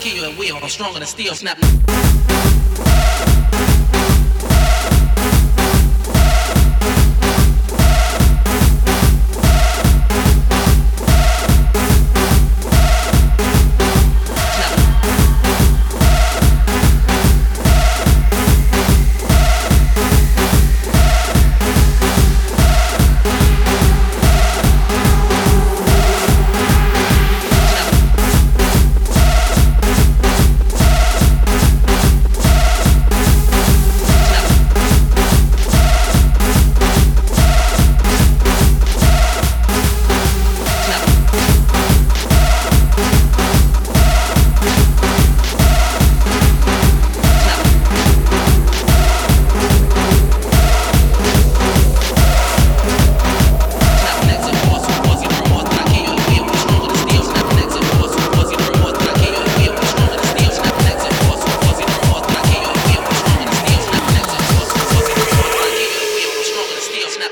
kill you and we are stronger than steel. Snap.